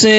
سے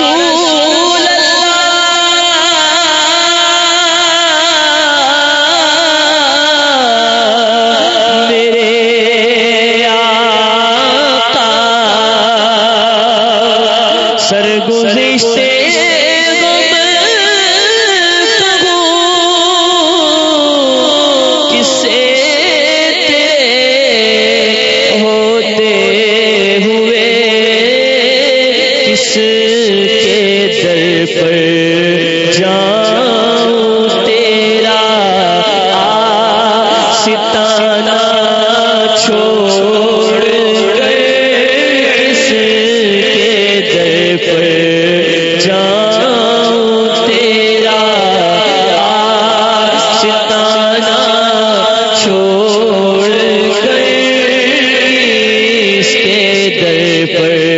رسول پر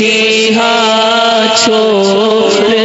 سیاہ چھوڑ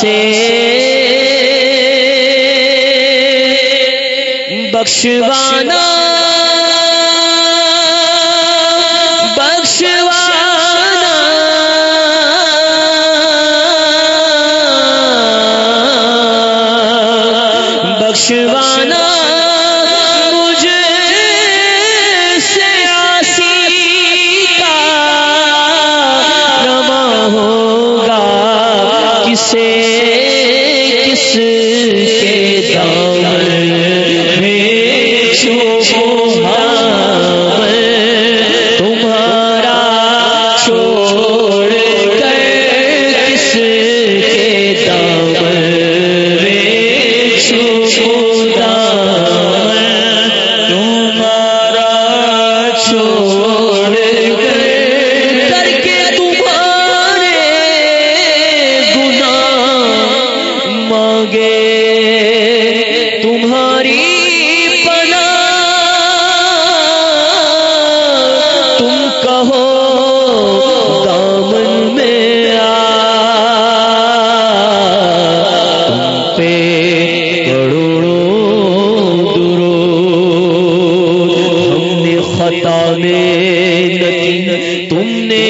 سے بخشوانا.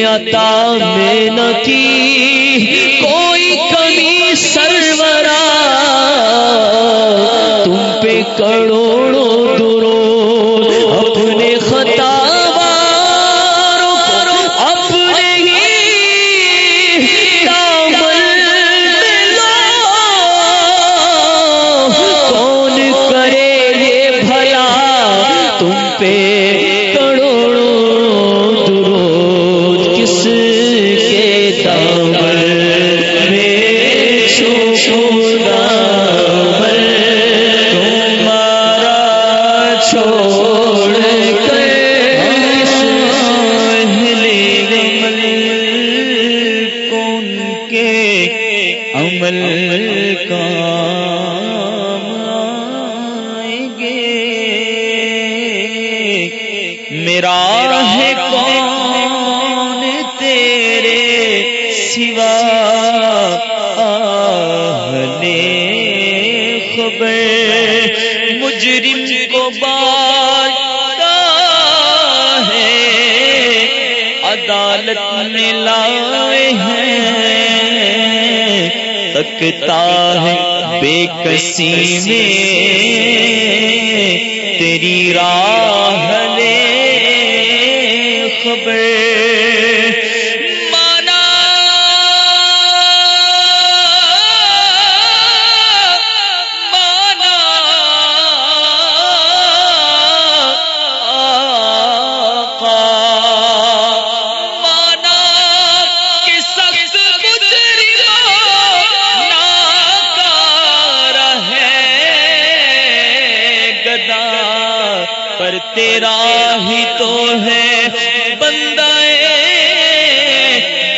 عطا میں نہ کی۔ کوئی کمی سرورا۔ تم پہ کروڑوں عمل کام آئیں گے۔ میرا ہے کون تیرے سوا آہلِ خبر۔ مجرم کو بات ہے۔ عدالت میں لائے ہیں۔ دیکھتا ہے بے کسی میں تیری راہ لے خبر تیرا ہی تو ہے بندہ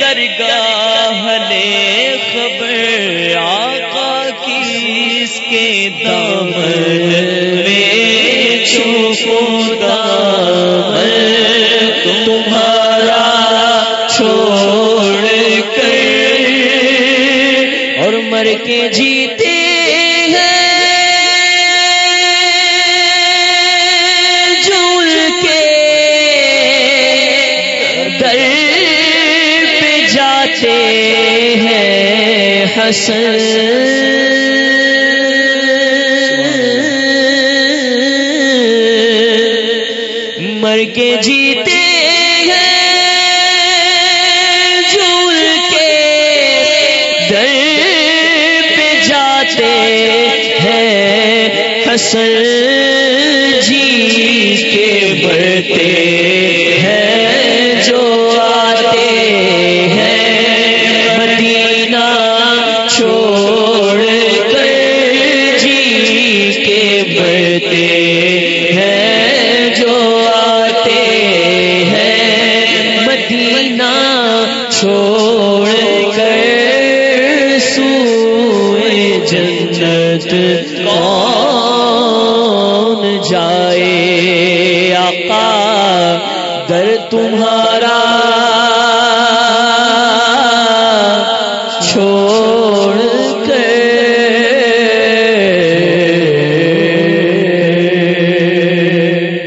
درگاہ لے خبر آقا کی اس کے دامن میں چھو دامن مر کے جیتے ہیں جھول کے در پہ جاتے ہیں۔ حسن۔ جنت